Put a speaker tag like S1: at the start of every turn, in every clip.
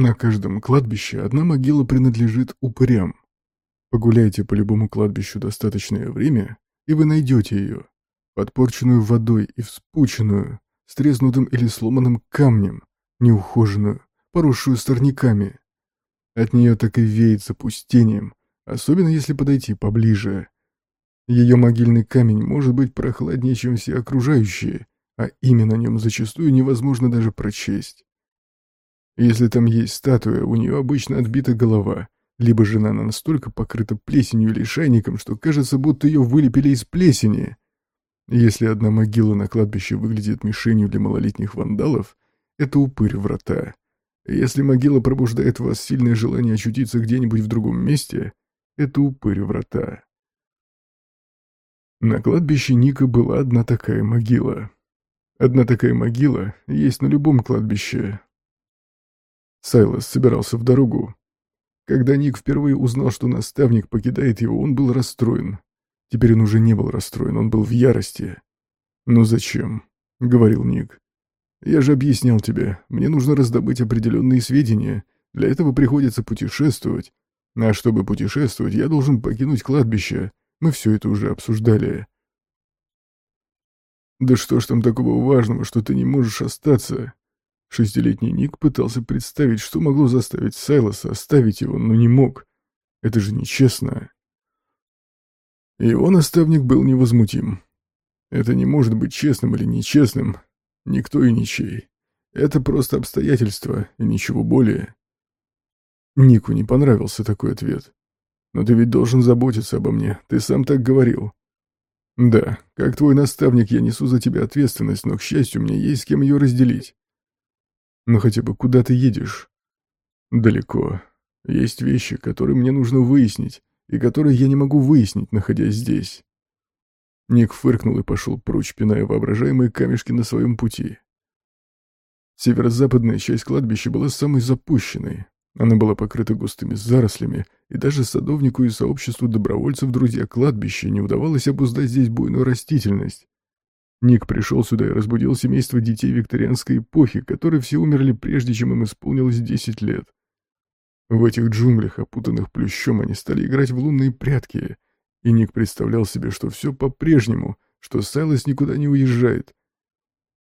S1: На каждом кладбище одна могила принадлежит упырям. Погуляйте по любому кладбищу достаточное время, и вы найдете ее, подпорченную водой и вспученную, с треснутым или сломанным камнем, неухоженную, поросшую сорняками. От нее так и веет запустением, особенно если подойти поближе. Ее могильный камень может быть прохладнее, чем все окружающие, а имя на нем зачастую невозможно даже прочесть. Если там есть статуя, у нее обычно отбита голова, либо жена она настолько покрыта плесенью или шайником, что кажется, будто ее вылепили из плесени. Если одна могила на кладбище выглядит мишенью для малолетних вандалов, это упырь врата. Если могила пробуждает в вас сильное желание очутиться где-нибудь в другом месте, это упырь врата. На кладбище Ника была одна такая могила. Одна такая могила есть на любом кладбище. Сайлос собирался в дорогу. Когда Ник впервые узнал, что наставник покидает его, он был расстроен. Теперь он уже не был расстроен, он был в ярости. «Ну зачем?» — говорил Ник. «Я же объяснял тебе, мне нужно раздобыть определенные сведения. Для этого приходится путешествовать. А чтобы путешествовать, я должен покинуть кладбище. Мы все это уже обсуждали». «Да что ж там такого важного, что ты не можешь остаться?» Шестилетний Ник пытался представить, что могло заставить Сайлоса оставить его, но не мог. Это же нечестно. Его наставник был невозмутим. Это не может быть честным или нечестным. Никто и ничей. Это просто обстоятельства и ничего более. Нику не понравился такой ответ. «Но ты ведь должен заботиться обо мне, ты сам так говорил». «Да, как твой наставник я несу за тебя ответственность, но, к счастью, мне есть с кем ее разделить». «Ну хотя бы куда ты едешь?» «Далеко. Есть вещи, которые мне нужно выяснить, и которые я не могу выяснить, находясь здесь». Ник фыркнул и пошел прочь, пиная воображаемые камешки на своем пути. Северо-западная часть кладбища была самой запущенной. Она была покрыта густыми зарослями, и даже садовнику и сообществу добровольцев друзья кладбища не удавалось обуздать здесь буйную растительность. Ник пришел сюда и разбудил семейство детей викторианской эпохи, которые все умерли прежде, чем им исполнилось 10 лет. В этих джунглях, опутанных плющом, они стали играть в лунные прятки, и Ник представлял себе, что все по-прежнему, что Сайлос никуда не уезжает.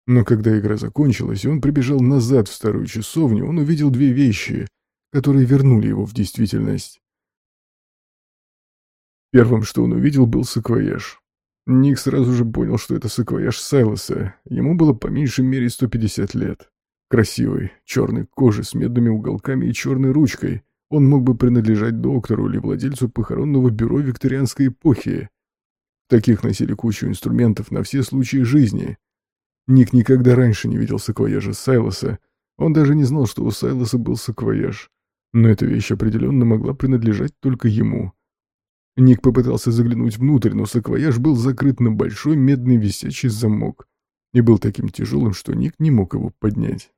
S1: Но когда игра закончилась, и он прибежал назад в старую часовню, он увидел две вещи, которые вернули его в действительность. Первым, что он увидел, был саквояж. Ник сразу же понял, что это саквояж Сайлоса. Ему было по меньшей мере 150 лет. Красивый, черной кожи с медными уголками и черной ручкой. Он мог бы принадлежать доктору или владельцу похоронного бюро викторианской эпохи. Таких носили кучу инструментов на все случаи жизни. Ник никогда раньше не видел саквояжа Сайлоса. Он даже не знал, что у Сайлоса был саквояж. Но эта вещь определенно могла принадлежать только ему. Ник попытался заглянуть внутрь, но саквояж был закрыт на большой медный висячий замок и был таким тяжелым, что Ник не мог его поднять.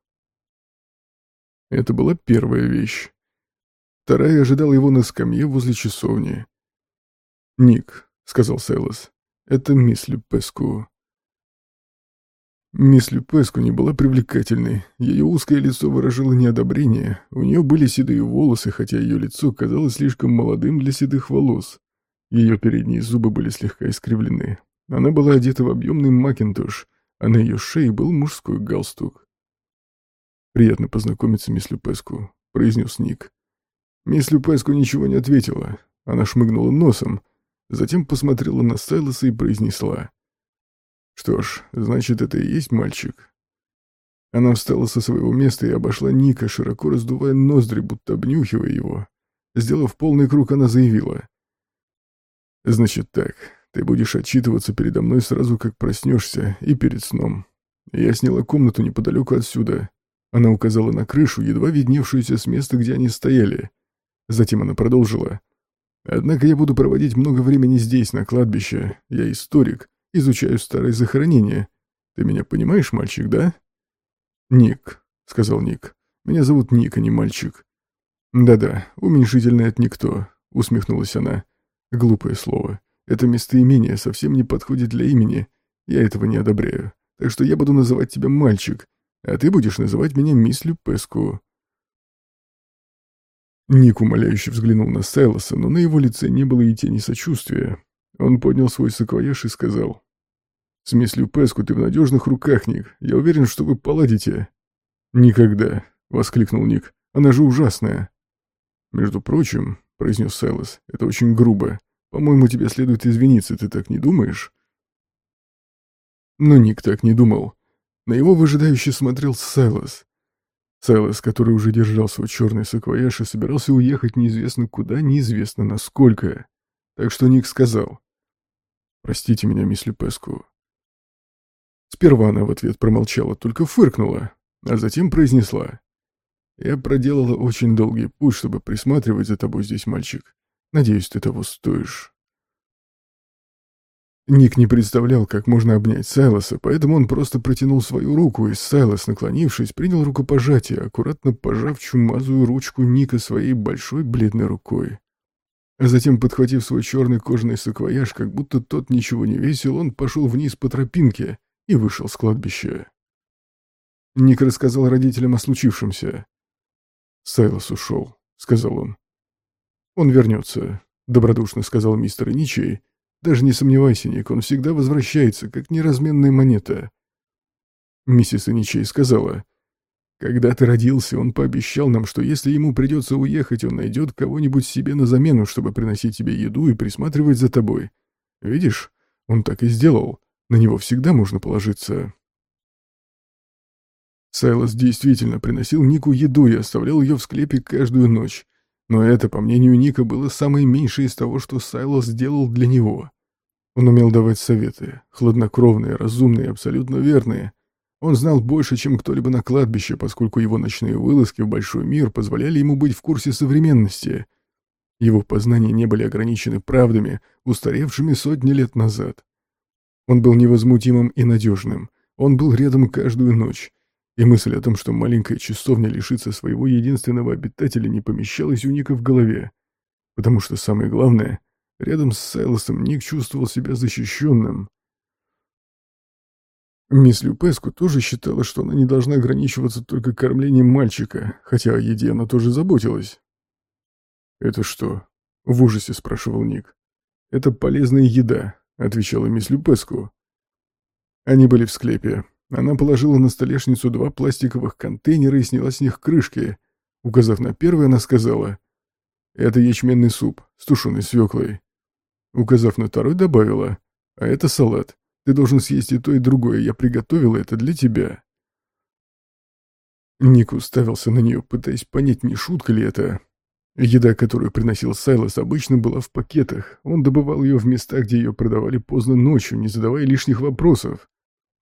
S1: Это была первая вещь. Вторая ожидала его на скамье возле часовни. «Ник», — сказал Сайлос, — «это мисс Люпеску». Мисс Люпеску не была привлекательной, ее узкое лицо выражало неодобрение, у нее были седые волосы, хотя ее лицо казалось слишком молодым для седых волос. Ее передние зубы были слегка искривлены. Она была одета в объемный макинтош, а на ее шее был мужской галстук. «Приятно познакомиться, мисс Люпеску», — произнес Ник. Мисс Люпеску ничего не ответила. Она шмыгнула носом, затем посмотрела на Сайлоса и произнесла. «Что ж, значит, это и есть мальчик». Она встала со своего места и обошла Ника, широко раздувая ноздри, будто обнюхивая его. Сделав полный круг, она заявила. «Значит так, ты будешь отчитываться передо мной сразу, как проснешься, и перед сном. Я сняла комнату неподалеку отсюда». Она указала на крышу, едва видневшуюся с места, где они стояли. Затем она продолжила. «Однако я буду проводить много времени здесь, на кладбище. Я историк, изучаю старые захоронения. Ты меня понимаешь, мальчик, да?» «Ник», — сказал Ник. «Меня зовут Ник, а не мальчик». «Да-да, уменьшительное от никто», — усмехнулась она. «Глупое слово. Это местоимение совсем не подходит для имени. Я этого не одобряю. Так что я буду называть тебя мальчик, а ты будешь называть меня мисс Люпеску». Ник умоляюще взглянул на Сайлоса, но на его лице не было и тени сочувствия. Он поднял свой саквояж и сказал. «С мислью Песку ты в надежных руках, Ник. Я уверен, что вы поладите». «Никогда», — воскликнул Ник. «Она же ужасная». «Между прочим», — произнес Сайлос, — «это очень грубо. По-моему, тебе следует извиниться, ты так не думаешь?» Но Ник так не думал. На его выжидающе смотрел Сайлос. Сайлос, который уже держал свой черный саквояж и собирался уехать неизвестно куда, неизвестно насколько. Так что Ник сказал. «Простите меня, мисс Люпеску». Сперва она в ответ промолчала, только фыркнула, а затем произнесла. «Я проделала очень долгий путь, чтобы присматривать за тобой здесь, мальчик. Надеюсь, ты того стоишь». Ник не представлял, как можно обнять Сайлоса, поэтому он просто протянул свою руку, и Сайлос, наклонившись, принял рукопожатие, аккуратно пожав чумазую ручку Ника своей большой бледной рукой. А затем, подхватив свой черный кожаный саквояж, как будто тот ничего не весил, он пошел вниз по тропинке и вышел с кладбища. Ник рассказал родителям о случившемся. «Сайлос ушел», — сказал он. «Он вернется», — добродушно сказал мистер Ничей, даже не сомневайся, Ник, он всегда возвращается, как неразменная монета. Миссис Иничей сказала, «Когда ты родился, он пообещал нам, что если ему придется уехать, он найдет кого-нибудь себе на замену, чтобы приносить тебе еду и присматривать за тобой. Видишь, он так и сделал. На него всегда можно положиться». Сайлос действительно приносил Нику еду и оставлял ее в склепе каждую ночь. Но это, по мнению Ника, было самое меньшее из того, что Сайлос сделал для него. Он умел давать советы, хладнокровные, разумные, абсолютно верные. Он знал больше, чем кто-либо на кладбище, поскольку его ночные вылазки в большой мир позволяли ему быть в курсе современности. Его познания не были ограничены правдами, устаревшими сотни лет назад. Он был невозмутимым и надежным. Он был рядом каждую ночь. И мысль о том, что маленькая часовня лишится своего единственного обитателя, не помещалась у Ника в голове. Потому что самое главное, рядом с Сайлосом Ник чувствовал себя защищенным. Мисс Люпеску тоже считала, что она не должна ограничиваться только кормлением мальчика, хотя о еде она тоже заботилась. «Это что?» — в ужасе спрашивал Ник. «Это полезная еда», — отвечала мисс Люпеску. Они были в склепе, она положила на столешницу два пластиковых контейнера и сняла с них крышки. Указав на первый, она сказала, «Это ячменный суп с тушеной свеклой». Указав на второй, добавила, «А это салат. Ты должен съесть и то, и другое. Я приготовила это для тебя». Ник уставился на нее, пытаясь понять, не шутка ли это. Еда, которую приносил Сайлос, обычно была в пакетах. Он добывал ее в местах, где ее продавали поздно ночью, не задавая лишних вопросов.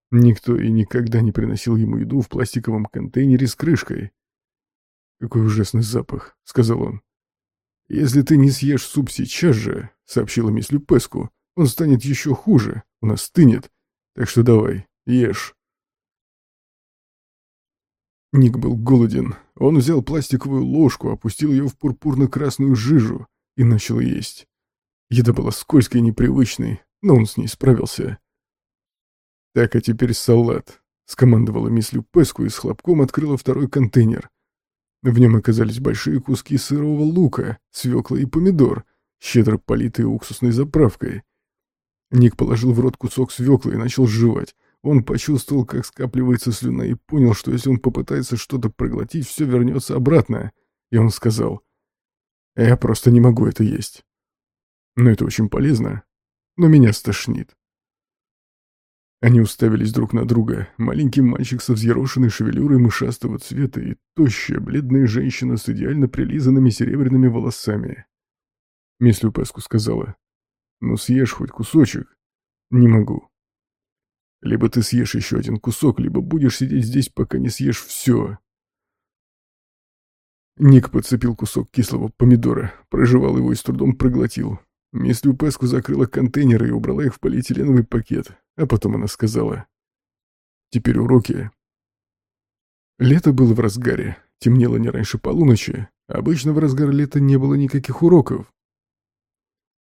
S1: Никто и никогда не приносил ему еду в пластиковом контейнере с крышкой. «Какой ужасный запах», — сказал он. «Если ты не съешь суп сейчас же», — сообщила мисс Люпеску, — «он станет еще хуже, у нас стынет. Так что давай, ешь». Ник был голоден. Он взял пластиковую ложку, опустил ее в пурпурно-красную жижу и начал есть. Еда была скользкой и непривычной, но он с ней справился. «Так, а теперь салат», — скомандовала мисс Люпеску и с хлопком открыла второй контейнер. В нем оказались большие куски сырого лука, свекла и помидор, щедро политые уксусной заправкой. Ник положил в рот кусок свеклы и начал жевать. Он почувствовал, как скапливается слюна, и понял, что если он попытается что-то проглотить, все вернется обратно. И он сказал, «Я просто не могу это есть. Но это очень полезно. Но меня стошнит». Они уставились друг на друга. Маленький мальчик со взъерошенной шевелюрой мышастого цвета и тощая, бледная женщина с идеально прилизанными серебряными волосами. Мисс Люпеску сказала, «Ну съешь хоть кусочек». «Не могу». «Либо ты съешь еще один кусок, либо будешь сидеть здесь, пока не съешь все». Ник подцепил кусок кислого помидора, прожевал его и с трудом проглотил. Мисс Люпеску закрыла контейнеры и убрала их в полиэтиленовый пакет. А потом она сказала, «Теперь уроки». Лето было в разгаре, темнело не раньше полуночи. Обычно в разгар лета не было никаких уроков.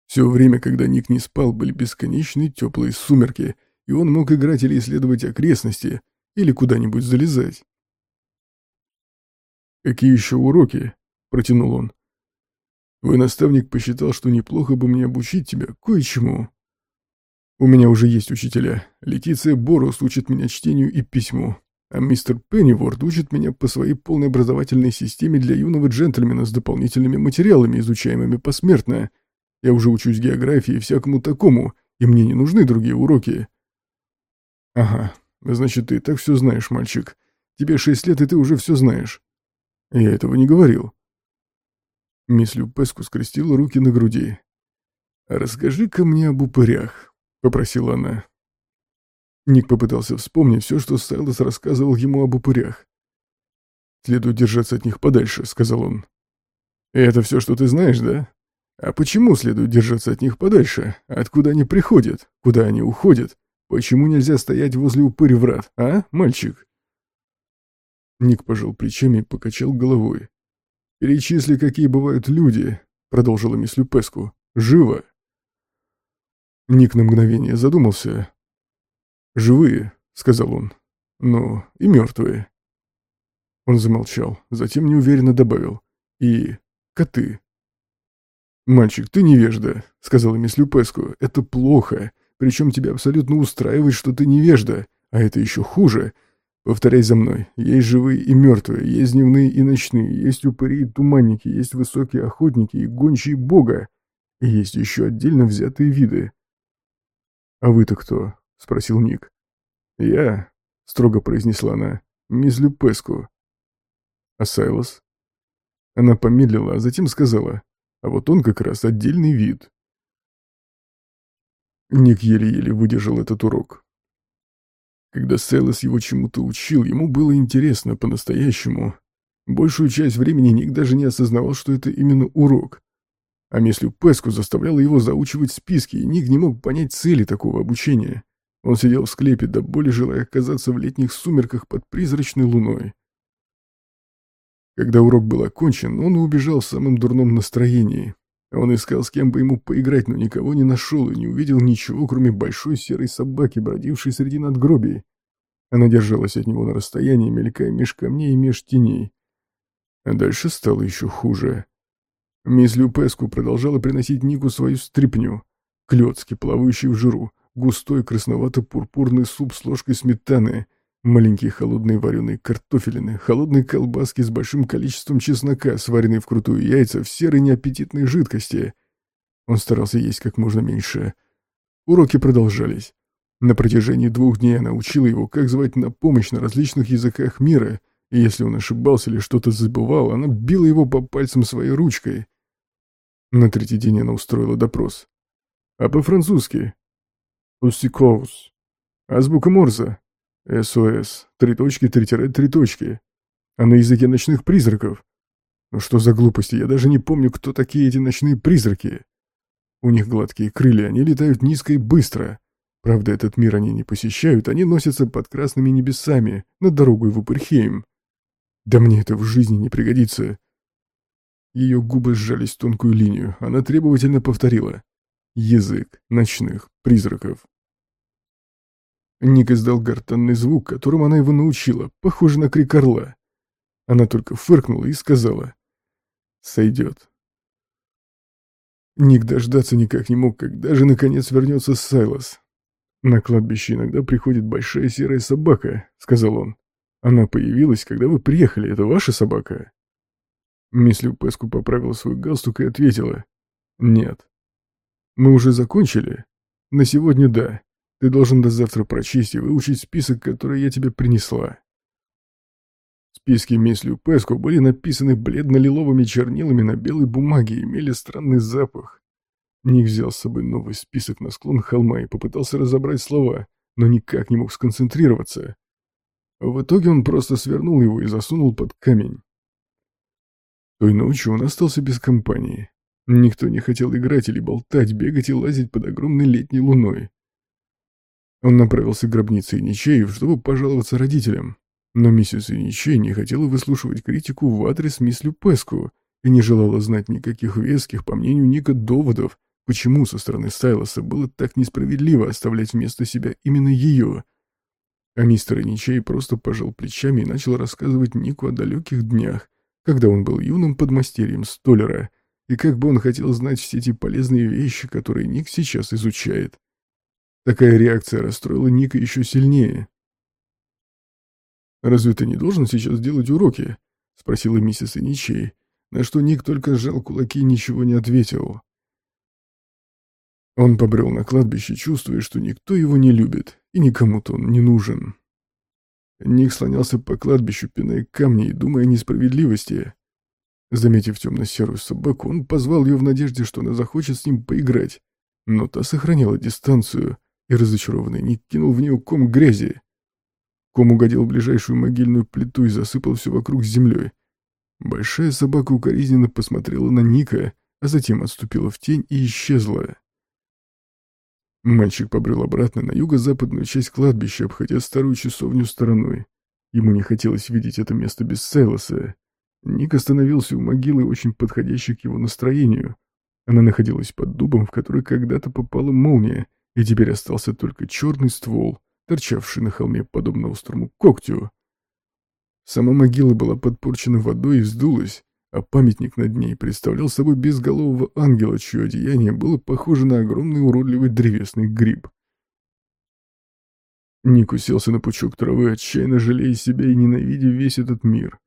S1: Все время, когда Ник не спал, были бесконечные теплые сумерки, и он мог играть или исследовать окрестности, или куда-нибудь залезать. «Какие еще уроки?» — протянул он. Твой наставник посчитал, что неплохо бы мне обучить тебя кое-чему. У меня уже есть учителя. Летиция Борус учит меня чтению и письму, а мистер Пенниворд учит меня по своей полной образовательной системе для юного джентльмена с дополнительными материалами, изучаемыми посмертно. Я уже учусь географии и всякому такому, и мне не нужны другие уроки. Ага, значит, ты так все знаешь, мальчик. Тебе шесть лет, и ты уже все знаешь. Я этого не говорил. Мисс Люпеску скрестила руки на груди. «Расскажи-ка мне об упырях», — попросила она. Ник попытался вспомнить все, что Сайлос рассказывал ему об упырях. «Следует держаться от них подальше», — сказал он. «Это все, что ты знаешь, да? А почему следует держаться от них подальше? Откуда они приходят? Куда они уходят? Почему нельзя стоять возле упырь врат, а, мальчик?» Ник пожал плечами и покачал головой. «Перечисли, какие бывают люди», — продолжила мисс Люпеску. «Живо!» Ник на мгновение задумался. «Живые», — сказал он. «Но и мертвые». Он замолчал, затем неуверенно добавил. «И коты». «Мальчик, ты невежда», — сказала мисс Люпеску. «Это плохо. Причем тебя абсолютно устраивает, что ты невежда. А это еще хуже. Повторяй за мной. Есть живые и мертвые, есть дневные и ночные, есть упыри и туманники, есть высокие охотники и гончие бога. И есть еще отдельно взятые виды. «А вы-то кто?» — спросил Ник. «Я», — строго произнесла она, — «мисс Люпеску». «А Сайлос?» Она помедлила, а затем сказала, «А вот он как раз отдельный вид». Ник еле-еле выдержал этот урок. Когда Селос его чему-то учил, ему было интересно по-настоящему. Большую часть времени Ник даже не осознавал, что это именно урок. А если Песку заставляла его заучивать списки, и Ник не мог понять цели такого обучения. Он сидел в склепе, до боли желая оказаться в летних сумерках под призрачной луной. Когда урок был окончен, он убежал в самом дурном настроении. Он искал, с кем бы ему поиграть, но никого не нашел и не увидел ничего, кроме большой серой собаки, бродившей среди надгробий. Она держалась от него на расстоянии, мелькая меж камней и меж теней. А дальше стало еще хуже. Мисс Люпеску продолжала приносить Нику свою стряпню. Клёцки, плавающий в жиру, густой красновато-пурпурный суп с ложкой сметаны, Маленькие холодные вареные картофелины, холодные колбаски с большим количеством чеснока, сваренные вкрутую яйца в серой неаппетитной жидкости. Он старался есть как можно меньше. Уроки продолжались. На протяжении двух дней она учила его, как звать на помощь на различных языках мира, и если он ошибался или что-то забывал, она била его по пальцам своей ручкой. На третий день она устроила допрос. А по-французски? «Усикоус». Азбука Морзе. СОС. Три точки, три тире, три точки. А на языке ночных призраков? Ну что за глупости, я даже не помню, кто такие эти ночные призраки. У них гладкие крылья, они летают низко и быстро. Правда, этот мир они не посещают, они носятся под красными небесами, над дорогой в Упырхейм. Да мне это в жизни не пригодится. Ее губы сжались в тонкую линию, она требовательно повторила. Язык ночных призраков. Ник издал гортанный звук, которым она его научила, похожий на крик орла. Она только фыркнула и сказала «Сойдет». Ник дождаться никак не мог, когда же наконец вернется Сайлос. «На кладбище иногда приходит большая серая собака», — сказал он. «Она появилась, когда вы приехали. Это ваша собака?» Мисс Люпеску поправила свой галстук и ответила. «Нет». «Мы уже закончили?» «На сегодня да. Ты должен до завтра прочесть и выучить список, который я тебе принесла. Списки мислью Песко были написаны бледно-лиловыми чернилами на белой бумаге и имели странный запах. Ник взял с собой новый список на склон холма и попытался разобрать слова, но никак не мог сконцентрироваться. В итоге он просто свернул его и засунул под камень. Той ночью он остался без компании. Никто не хотел играть или болтать, бегать и лазить под огромной летней луной. Он направился к гробнице Иничеев, чтобы пожаловаться родителям. Но миссис Иничей не хотела выслушивать критику в адрес мисс Люпеску и не желала знать никаких веских, по мнению Ника, доводов, почему со стороны Сайлоса было так несправедливо оставлять вместо себя именно ее. А мистер Иничей просто пожал плечами и начал рассказывать Нику о далеких днях, когда он был юным подмастерьем столера, и как бы он хотел знать все эти полезные вещи, которые Ник сейчас изучает. Такая реакция расстроила Ника еще сильнее. «Разве ты не должен сейчас делать уроки?» — спросила миссис Иничей, на что Ник только сжал кулаки и ничего не ответил. Он побрел на кладбище, чувствуя, что никто его не любит, и никому-то он не нужен. Ник слонялся по кладбищу, пиная камни и думая о несправедливости. Заметив темно-серую собаку, он позвал ее в надежде, что она захочет с ним поиграть, но та сохраняла дистанцию, и разочарованный Ник кинул в нее ком грязи. Ком угодил в ближайшую могильную плиту и засыпал все вокруг землей. Большая собака укоризненно посмотрела на Ника, а затем отступила в тень и исчезла. Мальчик побрел обратно на юго-западную часть кладбища, обходя старую часовню стороной. Ему не хотелось видеть это место без Сайлоса. Ник остановился у могилы, очень подходящей к его настроению. Она находилась под дубом, в который когда-то попала молния, и теперь остался только черный ствол, торчавший на холме подобно острому когтю. Сама могила была подпорчена водой и вздулась, а памятник над ней представлял собой безголового ангела, чье одеяние было похоже на огромный уродливый древесный гриб. Ник уселся на пучок травы, отчаянно жалея себя и ненавидя весь этот мир.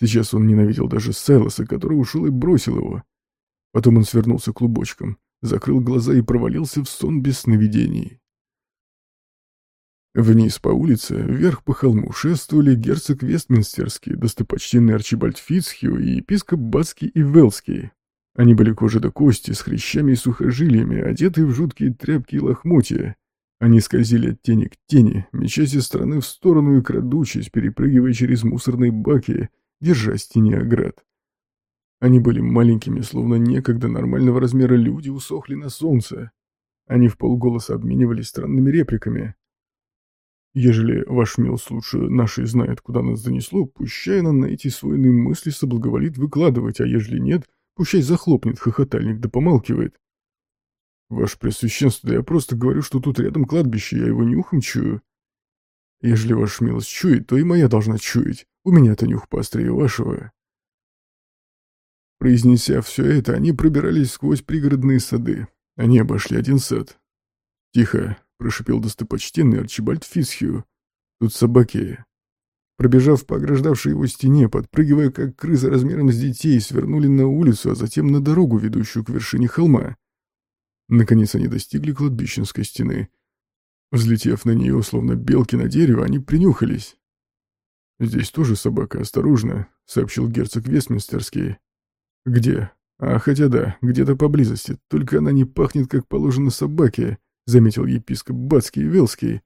S1: Сейчас он ненавидел даже Сайлоса, который ушел и бросил его. Потом он свернулся клубочком, закрыл глаза и провалился в сон без сновидений. Вниз по улице, вверх по холму шествовали герцог Вестминстерский, достопочтенный Арчибальд Фицхью и епископ Бацкий и Велский. Они были кожи до кости, с хрящами и сухожилиями, одетые в жуткие тряпки и лохмотья. Они скользили от тени к тени, мечась из стороны в сторону и крадучись, перепрыгивая через мусорные баки, держась тени оград. Они были маленькими, словно некогда нормального размера люди усохли на солнце. Они в полголоса обменивались странными репликами, Ежели ваш милс лучше нашей знает, куда нас занесло, пущай она на эти свойные мысли соблаговолит выкладывать, а ежели нет, пущай захлопнет хохотальник да помалкивает. Ваше Пресвященство, я просто говорю, что тут рядом кладбище, я его нюхом чую. Ежели ваш милость чует, то и моя должна чуять. У меня-то нюх поострее вашего. Произнеся все это, они пробирались сквозь пригородные сады. Они обошли один сад. Тихо, — прошипел достопочтенный Арчибальд Фисхью. «Тут собаки». Пробежав по ограждавшей его стене, подпрыгивая как крысы размером с детей, свернули на улицу, а затем на дорогу, ведущую к вершине холма. Наконец они достигли кладбищенской стены. Взлетев на нее, словно белки на дерево, они принюхались. «Здесь тоже собака, осторожно», — сообщил герцог Вестминстерский. «Где? А, хотя да, где-то поблизости, только она не пахнет, как положено собаке заметил епископ Бацкий Велский.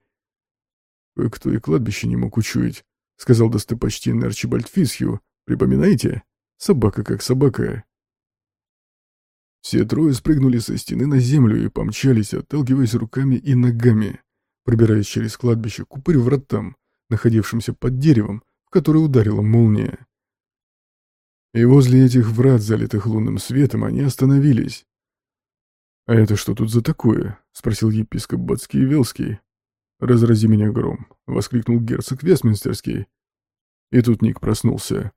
S1: «Кто и кладбище не мог учуять», — сказал достопочтенный Арчибальд Фисхью. «Припоминаете? Собака как собака». Все трое спрыгнули со стены на землю и помчались, отталкиваясь руками и ногами, пробираясь через кладбище к упырь вратам, находившимся под деревом, в которое ударила молния. И возле этих врат, залитых лунным светом, они остановились. «А это что тут за такое?» — спросил епископ Бацкий и Велский. «Разрази меня гром!» — воскликнул герцог Вестминстерский. И тут Ник проснулся.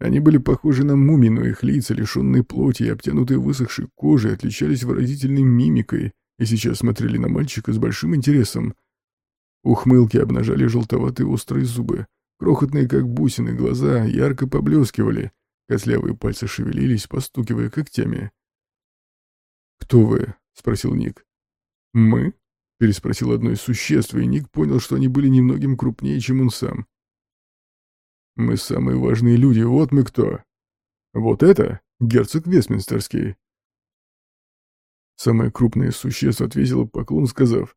S1: Они были похожи на мумии, но их лица, лишенные плоти и обтянутые высохшей кожей, отличались выразительной мимикой и сейчас смотрели на мальчика с большим интересом. Ухмылки обнажали желтоватые острые зубы, крохотные как бусины глаза ярко поблескивали, кослявые пальцы шевелились, постукивая когтями. «Кто вы?» — спросил Ник. «Мы?» — переспросил одно из существ, и Ник понял, что они были немногим крупнее, чем он сам. «Мы самые важные люди, вот мы кто!» «Вот это герцог Вестминстерский!» Самое крупное существо ответило поклон, сказав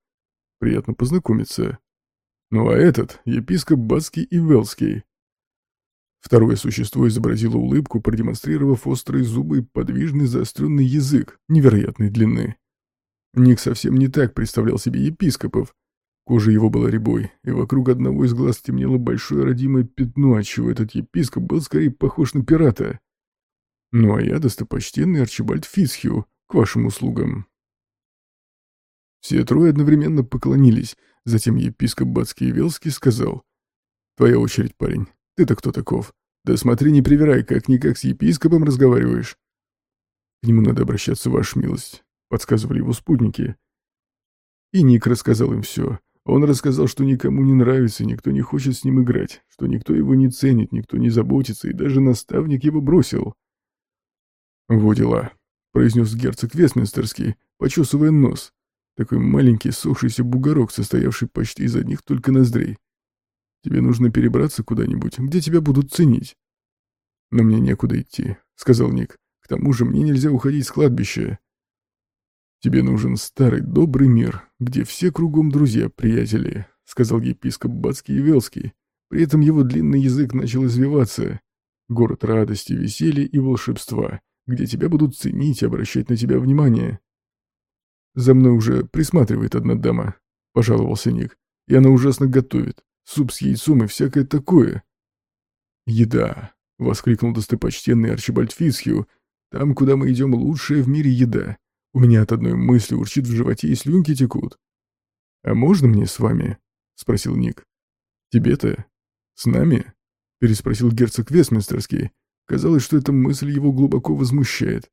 S1: «Приятно познакомиться». Ну а этот — епископ Бацкий и Велский. Второе существо изобразило улыбку, продемонстрировав острые зубы и подвижный заостренный язык невероятной длины. Ник совсем не так представлял себе епископов. Кожа его была рябой, и вокруг одного из глаз темнело большое родимое пятно, отчего этот епископ был скорее похож на пирата. Ну а я достопочтенный Арчибальд Фицхью, к вашим услугам. Все трое одновременно поклонились, затем епископ Бацкий Велский сказал, «Твоя очередь, парень». Ты-то кто таков? Да смотри, не привирай, как-никак с епископом разговариваешь. К нему надо обращаться, ваша милость», — подсказывали его спутники. И Ник рассказал им все. Он рассказал, что никому не нравится, никто не хочет с ним играть, что никто его не ценит, никто не заботится, и даже наставник его бросил. «Во дела», — произнес герцог Вестминстерский, почесывая нос. Такой маленький сохшийся бугорок, состоявший почти из одних только ноздрей. «Тебе нужно перебраться куда-нибудь, где тебя будут ценить». «Но мне некуда идти», — сказал Ник. «К тому же мне нельзя уходить с кладбища. «Тебе нужен старый добрый мир, где все кругом друзья, приятели», — сказал епископ Бацкий Велский. При этом его длинный язык начал извиваться. «Город радости, веселья и волшебства, где тебя будут ценить и обращать на тебя внимание». «За мной уже присматривает одна дама», — пожаловался Ник. «И она ужасно готовит. Суп с яйцом и всякое такое». «Еда», — воскликнул достопочтенный Арчибальд Фисхью. «Там, куда мы идем, лучшая в мире еда. У меня от одной мысли урчит в животе и слюнки текут. «А можно мне с вами?» — спросил Ник. «Тебе-то? С нами?» — переспросил герцог Вестминстерский. Казалось, что эта мысль его глубоко возмущает.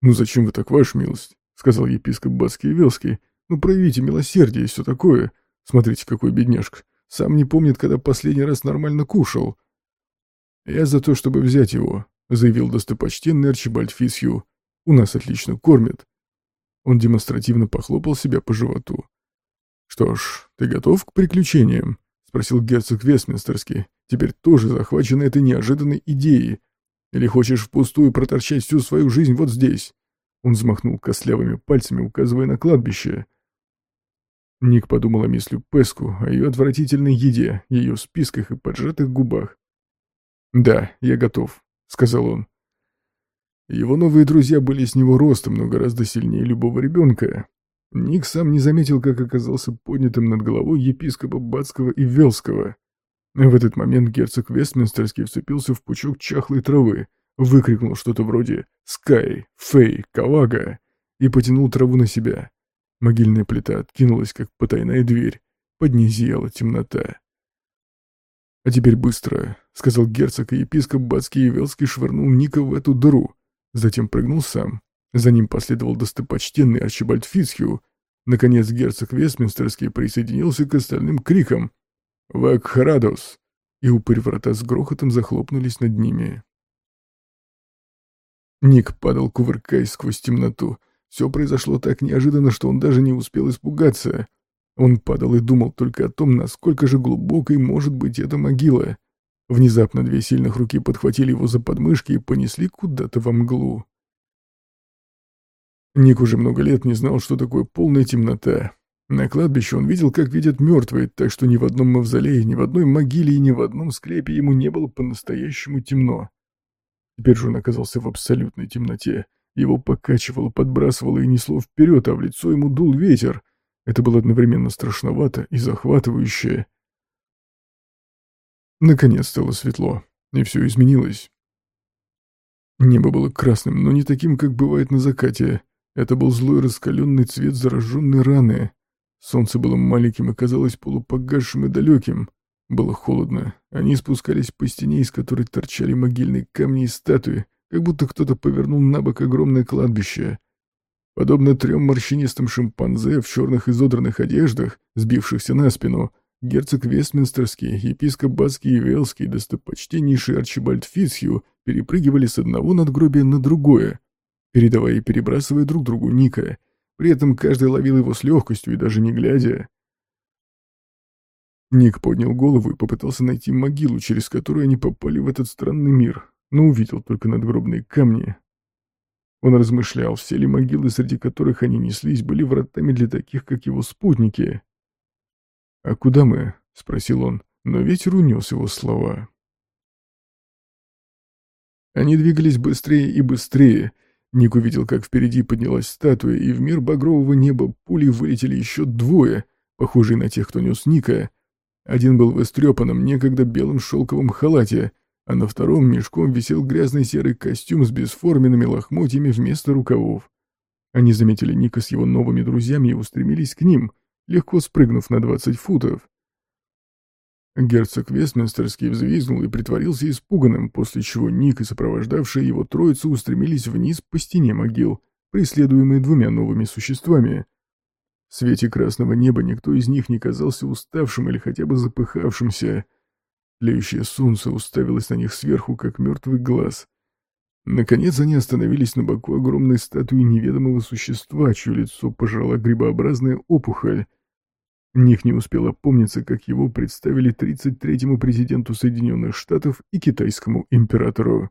S1: «Ну зачем вы так, ваша милость?» — сказал епископ Бацкий и Велский. «Ну проявите милосердие и все такое. Смотрите, какой бедняжка. Сам не помнит, когда последний раз нормально кушал». «Я за то, чтобы взять его», — заявил достопочтенный Арчибальд Фисью. У нас отлично кормят». Он демонстративно похлопал себя по животу. «Что ж, ты готов к приключениям?» — спросил герцог Вестминстерский, теперь тоже захвачен этой неожиданной идеей. «Или хочешь впустую проторчать всю свою жизнь вот здесь?» Он взмахнул костлявыми пальцами, указывая на кладбище. Ник подумал о мислю Песку, о ее отвратительной еде, ее списках и поджатых губах. «Да, я готов», — сказал он. Его новые друзья были с него ростом, но гораздо сильнее любого ребенка. Ник сам не заметил, как оказался поднятым над головой епископа Бацкого и Велского. В этот момент герцог Вестминстерский вцепился в пучок чахлой травы, выкрикнул что-то вроде «Скай! Фей! Кавага!» и потянул траву на себя. Могильная плита откинулась, как потайная дверь. Под ней темнота. «А теперь быстро», — сказал герцог, и епископ Бацкий и Велский швырнул Ника в эту дыру, затем прыгнул сам. За ним последовал достопочтенный Арчибальд Фицхью. Наконец герцог Вестминстерский присоединился к остальным крикам «Вакхарадос!» и упырь врата с грохотом захлопнулись над ними. Ник падал, кувыркаясь сквозь темноту. Все произошло так неожиданно, что он даже не успел испугаться. Он падал и думал только о том, насколько же глубокой может быть эта могила. Внезапно две сильных руки подхватили его за подмышки и понесли куда-то во мглу. Ник уже много лет не знал, что такое полная темнота. На кладбище он видел, как видят мертвые, так что ни в одном мавзолее, ни в одной могиле и ни в одном склепе ему не было по-настоящему темно. Теперь же он оказался в абсолютной темноте. Его покачивало, подбрасывало и несло вперед, а в лицо ему дул ветер. Это было одновременно страшновато и захватывающе. Наконец стало светло, и все изменилось. Небо было красным, но не таким, как бывает на закате. Это был злой раскаленный цвет зараженной раны. Солнце было маленьким и казалось полупогасшим и далеким. Было холодно. Они спускались по стене, из которой торчали могильные камни и статуи, как будто кто-то повернул на бок огромное кладбище. Подобно трем морщинистым шимпанзе в черных изодранных одеждах, сбившихся на спину, Герцог Вестминстерский, епископ Бацкий и Велский, достопочтеннейший Арчибальд Фицхью перепрыгивали с одного надгробия на другое, передавая и перебрасывая друг другу Ника. При этом каждый ловил его с легкостью и даже не глядя. Ник поднял голову и попытался найти могилу, через которую они попали в этот странный мир, но увидел только надгробные камни. Он размышлял, все ли могилы, среди которых они неслись, были вратами для таких, как его спутники. «А куда мы?» — спросил он, но ветер унес его слова. Они двигались быстрее и быстрее. Ник увидел, как впереди поднялась статуя, и в мир багрового неба пулей вылетели еще двое, похожие на тех, кто нес Ника. Один был в истрепанном, некогда белом шелковом халате, а на втором мешком висел грязный серый костюм с бесформенными лохмотьями вместо рукавов. Они заметили Ника с его новыми друзьями и устремились к ним — легко спрыгнув на 20 футов. Герцог Вестминстерский взвизгнул и притворился испуганным, после чего Ник и сопровождавшие его троицу устремились вниз по стене могил, преследуемые двумя новыми существами. В свете красного неба никто из них не казался уставшим или хотя бы запыхавшимся. Тлеющее солнце уставилось на них сверху, как мертвый глаз. Наконец они остановились на боку огромной статуи неведомого существа, чье лицо пожрала грибообразная опухоль. Ник не успел опомниться, как его представили 33-му президенту Соединенных Штатов и китайскому императору.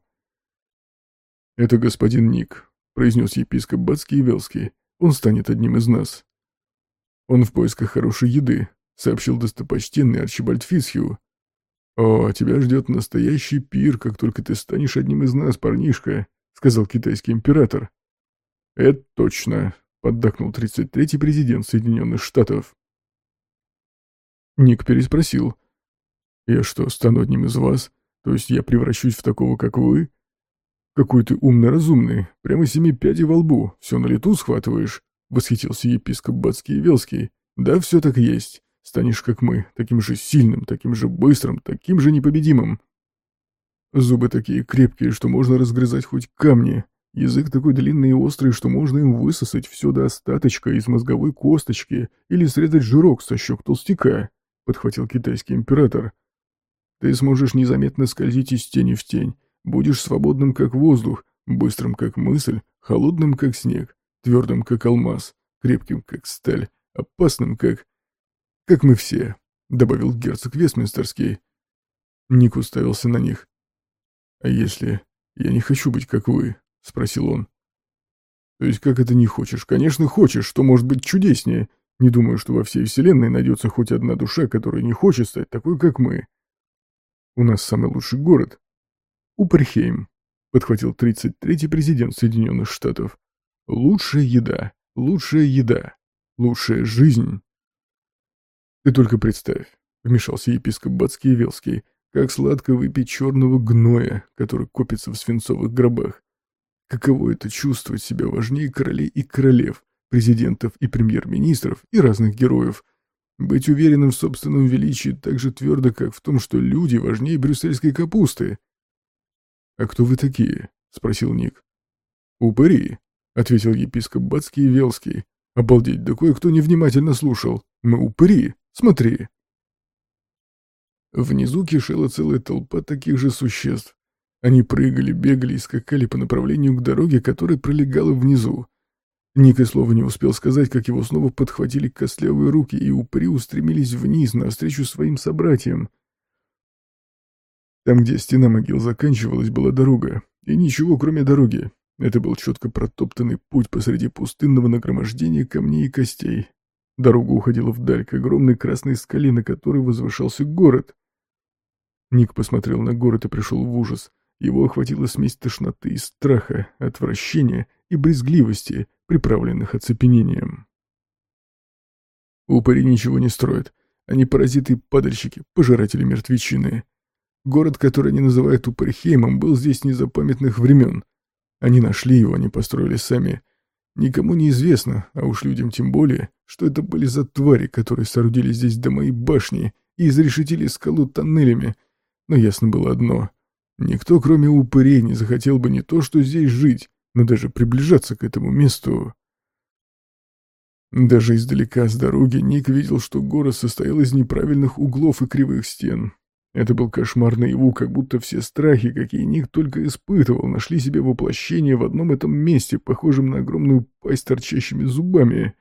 S1: «Это господин Ник», — произнес епископ Бацкий и Велский. «Он станет одним из нас». «Он в поисках хорошей еды», — сообщил достопочтенный Арчибальд Фисхью. «О, тебя ждет настоящий пир, как только ты станешь одним из нас, парнишка», — сказал китайский император. «Это точно», — поддакнул 33-й президент Соединенных Штатов. Ник переспросил. «Я что, стану одним из вас? То есть я превращусь в такого, как вы?» «Какой ты умный-разумный, прямо семи пядей во лбу, все на лету схватываешь», — восхитился епископ Бацкий и Велский. «Да, все так есть. Станешь, как мы, таким же сильным, таким же быстрым, таким же непобедимым». Зубы такие крепкие, что можно разгрызать хоть камни. Язык такой длинный и острый, что можно им высосать все до остаточка из мозговой косточки или срезать жирок со щек толстяка. — подхватил китайский император. «Ты сможешь незаметно скользить из тени в тень, будешь свободным, как воздух, быстрым, как мысль, холодным, как снег, твердым, как алмаз, крепким, как сталь, опасным, как... как мы все», — добавил герцог Вестминстерский. Ник уставился на них. «А если я не хочу быть, как вы?» — спросил он. «То есть как это не хочешь? Конечно, хочешь, что может быть чудеснее. Не думаю, что во всей вселенной найдется хоть одна душа, которая не хочет стать такой, как мы. У нас самый лучший город. Упрхейм, подхватил 33-й президент Соединенных Штатов. Лучшая еда, лучшая еда, лучшая жизнь. Ты только представь, вмешался епископ Бацкий и Велский, как сладко выпить черного гноя, который копится в свинцовых гробах. Каково это чувствовать себя важнее королей и королев, президентов и премьер-министров и разных героев. Быть уверенным в собственном величии так же твердо, как в том, что люди важнее брюссельской капусты. «А кто вы такие?» — спросил Ник. «Упыри», — ответил епископ Бацкий и Велский. «Обалдеть, да кое-кто невнимательно слушал. Мы упыри, смотри». Внизу кишела целая толпа таких же существ. Они прыгали, бегали и скакали по направлению к дороге, которая пролегала внизу. Ник и слова не успел сказать, как его снова подхватили костлявые руки и упыри устремились вниз, навстречу своим собратьям. Там, где стена могил заканчивалась, была дорога. И ничего, кроме дороги. Это был четко протоптанный путь посреди пустынного нагромождения камней и костей. Дорога уходила вдаль к огромной красной скале, на которой возвышался город. Ник посмотрел на город и пришел в ужас. Его охватила смесь тошноты и страха, отвращения и брезгливости, приправленных оцепенением. Упыри ничего не строят. Они паразиты-падальщики, пожиратели мертвечины. Город, который они называют Упырхеймом, был здесь незапамятных времен. Они нашли его, они построили сами. Никому не известно, а уж людям тем более, что это были за твари, которые соорудили здесь дома и башни и изрешетили скалу тоннелями. Но ясно было одно. Никто, кроме упырей, не захотел бы не то, что здесь жить, но даже приближаться к этому месту... Даже издалека с дороги Ник видел, что город состоял из неправильных углов и кривых стен. Это был кошмар наяву, как будто все страхи, какие Ник только испытывал, нашли себе воплощение в одном этом месте, похожем на огромную пасть торчащими зубами.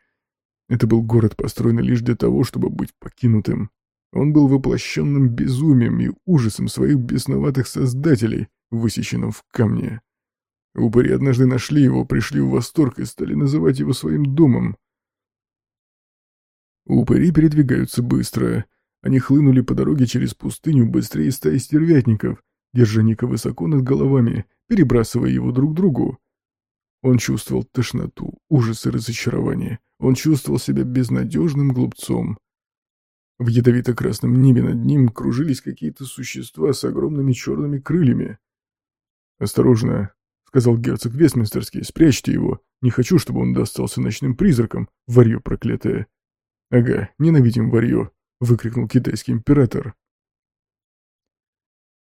S1: Это был город, построенный лишь для того, чтобы быть покинутым. Он был воплощенным безумием и ужасом своих бесноватых создателей, высеченным в камне. Упыри однажды нашли его, пришли в восторг и стали называть его своим домом. Упыри передвигаются быстро. Они хлынули по дороге через пустыню быстрее стаи стервятников, держа Ника высоко над головами, перебрасывая его друг другу. Он чувствовал тошноту, ужас и разочарование. Он чувствовал себя безнадежным глупцом. В ядовито-красном небе над ним кружились какие-то существа с огромными черными крыльями. «Осторожно!» сказал герцог Вестминстерский, — спрячьте его. Не хочу, чтобы он достался ночным призракам, варье проклятое. Ага, ненавидим варье, выкрикнул китайский император.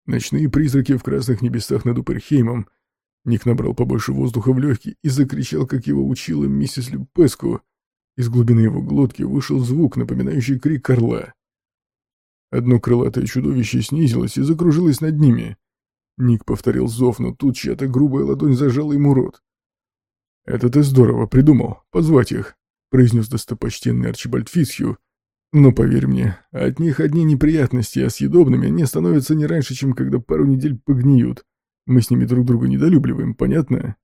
S1: Ночные призраки в красных небесах над Уперхеймом. Ник набрал побольше воздуха в легкие и закричал, как его учила миссис Люпеску. Из глубины его глотки вышел звук, напоминающий крик орла. Одно крылатое чудовище снизилось и закружилось над ними. Ник повторил зов, но тут чья-то грубая ладонь зажала ему рот. «Это ты здорово придумал, позвать их», — произнес достопочтенный Арчибальд Фисхью. «Но поверь мне, от них одни неприятности, а съедобными они становятся не раньше, чем когда пару недель погниют. Мы с ними друг друга недолюбливаем, понятно?»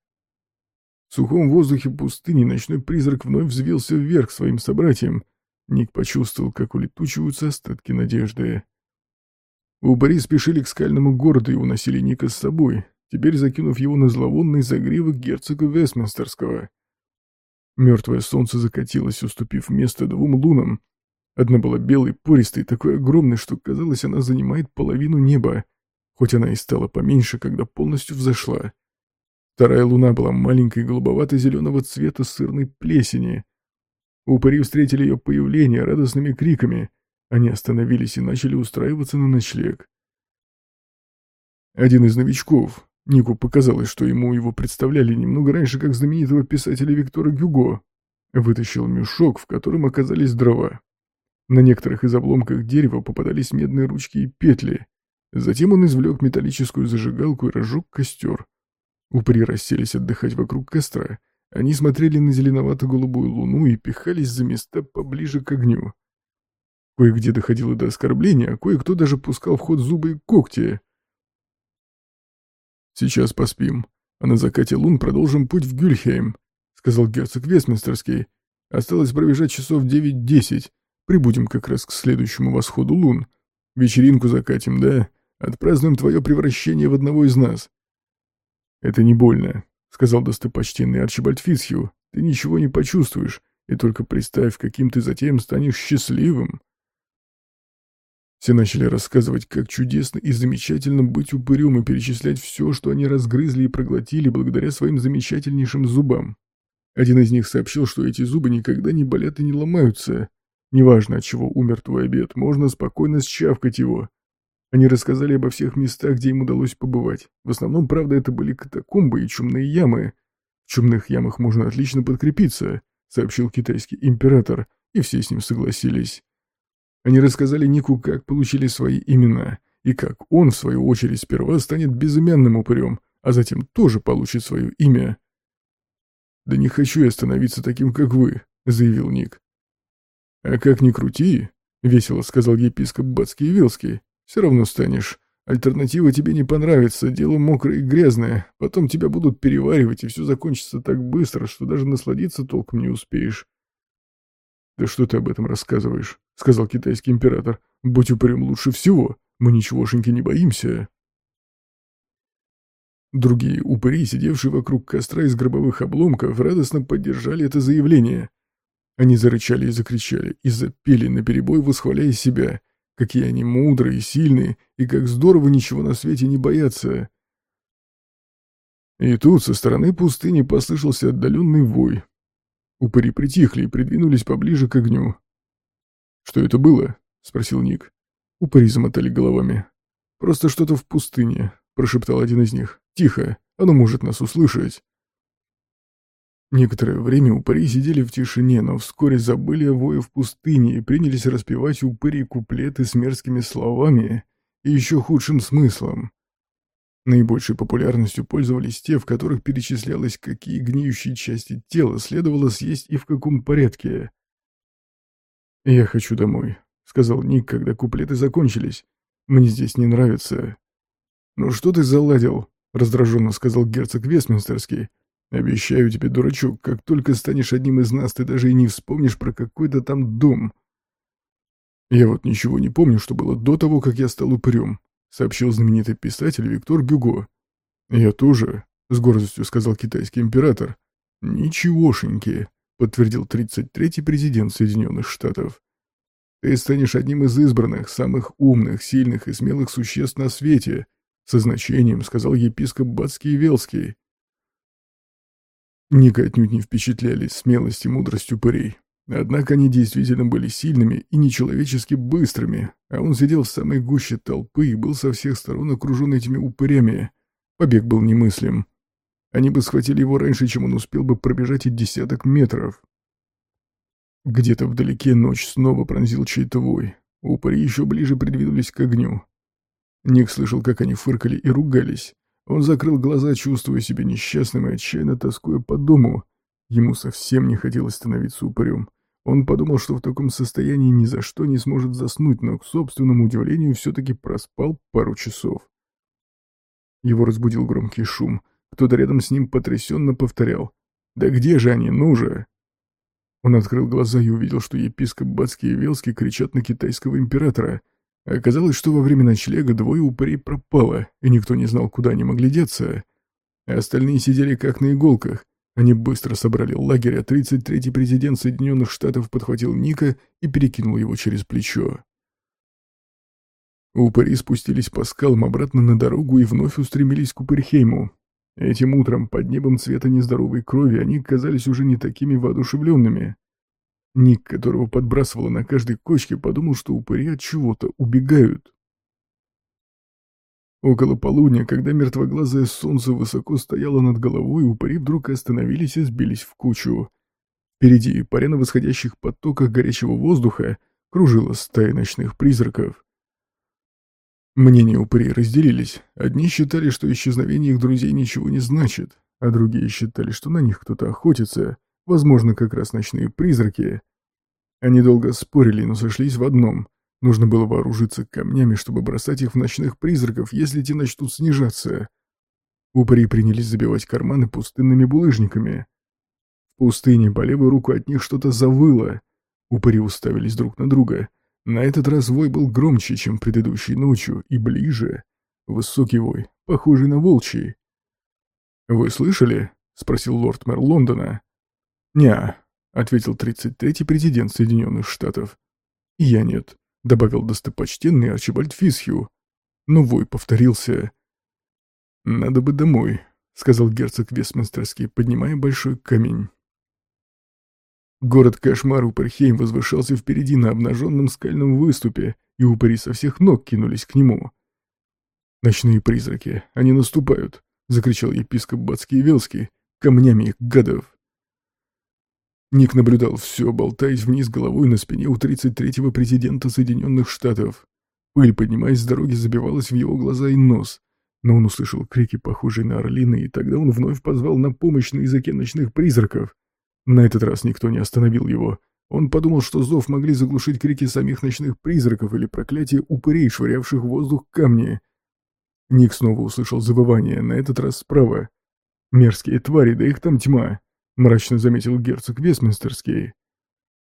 S1: В сухом воздухе пустыни ночной призрак вновь взвился вверх своим собратьям. Ник почувствовал, как улетучиваются остатки надежды. Упыри спешили к скальному городу и уносили Ника с собой, теперь закинув его на зловонный загривок герцога Вестминстерского. Мертвое солнце закатилось, уступив место двум лунам. Одна была белой, пористой, такой огромной, что, казалось, она занимает половину неба, хоть она и стала поменьше, когда полностью взошла. Вторая луна была маленькой, голубовато-зеленого цвета сырной плесени. Упыри встретили ее появление радостными криками. Они остановились и начали устраиваться на ночлег. Один из новичков, Нику показалось, что ему его представляли немного раньше как знаменитого писателя Виктора Гюго. Вытащил мешок, в котором оказались дрова. На некоторых из обломков дерева попадались медные ручки и петли. Затем он извлек металлическую зажигалку и разжег костер. Упыри расселись отдыхать вокруг костра. Они смотрели на зеленовато-голубую луну и пихались за места поближе к огню. Кое-где доходило до оскорбления, а кое-кто даже пускал в ход зубы и когти. «Сейчас поспим, а на закате лун продолжим путь в Гюльхейм», — сказал герцог Вестминстерский. «Осталось пробежать часов девять-десять. Прибудем как раз к следующему восходу лун. Вечеринку закатим, да? Отпразднуем твое превращение в одного из нас». «Это не больно», — сказал достопочтенный Арчибальд Фицхью. «Ты ничего не почувствуешь, и только представь, каким ты затем станешь счастливым». Все начали рассказывать, как чудесно и замечательно быть упырем и перечислять все, что они разгрызли и проглотили благодаря своим замечательнейшим зубам. Один из них сообщил, что эти зубы никогда не болят и не ломаются. Неважно, от чего умер твой обед, можно спокойно счавкать его. Они рассказали обо всех местах, где им удалось побывать. В основном, правда, это были катакомбы и чумные ямы. В чумных ямах можно отлично подкрепиться, сообщил китайский император, и все с ним согласились. Они рассказали Нику, как получили свои имена, и как он, в свою очередь, сперва станет безымянным упырем, а затем тоже получит свое имя. «Да не хочу я становиться таким, как вы», — заявил Ник. «А как ни крути», — весело сказал епископ Бацкий Вилский, — «все равно станешь. Альтернатива тебе не понравится, дело мокрое и грязное, потом тебя будут переваривать, и все закончится так быстро, что даже насладиться толком не успеешь». «Да что ты об этом рассказываешь?» — сказал китайский император. «Будь упырем лучше всего. Мы ничегошеньки не боимся». Другие упыри, сидевшие вокруг костра из гробовых обломков, радостно поддержали это заявление. Они зарычали и закричали, и запели наперебой, восхваляя себя, какие они мудрые, сильные, и как здорово ничего на свете не бояться. И тут со стороны пустыни послышался отдаленный вой. Упыри притихли и придвинулись поближе к огню. «Что это было?» — спросил Ник. Упыри замотали головами. «Просто что-то в пустыне», — прошептал один из них. «Тихо, оно может нас услышать». Некоторое время упыри сидели в тишине, но вскоре забыли о вое в пустыне и принялись распевать упыри куплеты с мерзкими словами и еще худшим смыслом. Наибольшей популярностью пользовались те, в которых перечислялось, какие гниющие части тела следовало съесть и в каком порядке. «Я хочу домой», — сказал Ник, когда куплеты закончились. «Мне здесь не нравится». «Ну что ты заладил?» — раздраженно сказал герцог Вестминстерский. «Обещаю тебе, дурачок, как только станешь одним из нас, ты даже и не вспомнишь про какой-то там дом». «Я вот ничего не помню, что было до того, как я стал упырем», — сообщил знаменитый писатель Виктор Гюго. «Я тоже», — с гордостью сказал китайский император. «Ничегошеньки», — подтвердил 33-й президент Соединенных Штатов. «Ты станешь одним из избранных, самых умных, сильных и смелых существ на свете», — со значением сказал епископ Бацкий Велский. Ника отнюдь не впечатляли смелость и мудрость упырей. Однако они действительно были сильными и нечеловечески быстрыми, а он сидел в самой гуще толпы и был со всех сторон окружен этими упырями. Побег был немыслим. Они бы схватили его раньше, чем он успел бы пробежать и десяток метров. Где-то вдалеке ночь снова пронзил чей-то вой. Упыри еще ближе придвинулись к огню. Ник слышал, как они фыркали и ругались. Он закрыл глаза, чувствуя себя несчастным и отчаянно тоскуя по дому. Ему совсем не хотелось становиться упырем. Он подумал, что в таком состоянии ни за что не сможет заснуть, но, к собственному удивлению, все-таки проспал пару часов. Его разбудил громкий шум. Кто-то рядом с ним потрясенно повторял. «Да где же они? Ну же!» Он открыл глаза и увидел, что епископ Бацкий и Велский кричат на китайского императора. Оказалось, что во время ночлега двое упырей пропало, и никто не знал, куда они могли деться. Остальные сидели как на иголках. Они быстро собрали лагерь, а 33-й президент Соединенных Штатов подхватил Ника и перекинул его через плечо. Упыри спустились по скалам обратно на дорогу и вновь устремились к Упырхейму. Этим утром под небом цвета нездоровой крови они казались уже не такими воодушевленными. Ник, которого подбрасывало на каждой кочке, подумал, что упыри от чего-то убегают. Около полудня, когда мертвоглазое солнце высоко стояло над головой, упыри вдруг остановились и сбились в кучу. Впереди, паря на восходящих потоках горячего воздуха, кружила стая ночных призраков. Мнения упырей разделились. Одни считали, что исчезновение их друзей ничего не значит, а другие считали, что на них кто-то охотится, возможно, как раз ночные призраки. Они долго спорили, но сошлись в одном. Нужно было вооружиться камнями, чтобы бросать их в ночных призраков, если те начнут снижаться. Упыри принялись забивать карманы пустынными булыжниками. В пустыне по левую руку от них что-то завыло. Упыри уставились друг на друга — на этот раз вой был громче, чем предыдущей ночью, и ближе. Высокий вой, похожий на волчий. «Вы слышали?» — спросил лорд-мэр Лондона. «Не», — ответил 33-й президент Соединенных Штатов. «Я нет», — добавил достопочтенный Арчибальд Фисхью. Но вой повторился. «Надо бы домой», — сказал герцог Вестминстерский, поднимая большой камень. Город Кошмар Упырхейм возвышался впереди на обнаженном скальном выступе, и упыри со всех ног кинулись к нему. «Ночные призраки, они наступают!» — закричал епископ Бацкий Велский. «Камнями их, гадов!» Ник наблюдал все, болтаясь вниз головой на спине у 33-го президента Соединенных Штатов. Пыль, поднимаясь с дороги, забивалась в его глаза и нос. Но он услышал крики, похожие на орлины, и тогда он вновь позвал на помощь на языке ночных призраков. На этот раз никто не остановил его. Он подумал, что зов могли заглушить крики самих ночных призраков или проклятие упырей, швырявших в воздух камни. Ник снова услышал завывание, на этот раз справа. «Мерзкие твари, да их там тьма», — мрачно заметил герцог Вестминстерский.